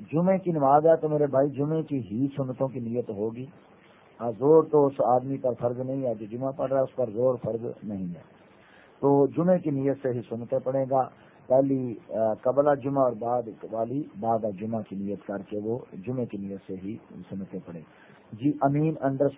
جمعے کی نماز ہے تو میرے بھائی جمعے کی ہی سنتوں کی نیت ہوگی۔ زور تو اس آدمی پر فرض نہیں ہے جو جمعہ پڑھ رہا ہے، اس پر زور فرض نہیں ہے۔ تو جمعے کی نیت سے ہی سنتے پڑے گا۔ پہلی قبلہ جمعہ اور بعد والی، بعد جمعہ کی نیت کر کے وہ جمعے کی نیت سے ہی سنتے پڑے جی امین انڈر